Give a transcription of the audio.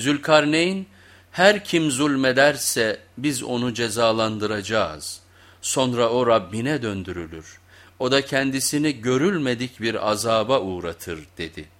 Zülkarneyn her kim zulmederse biz onu cezalandıracağız. Sonra o Rabbine döndürülür. O da kendisini görülmedik bir azaba uğratır dedi.''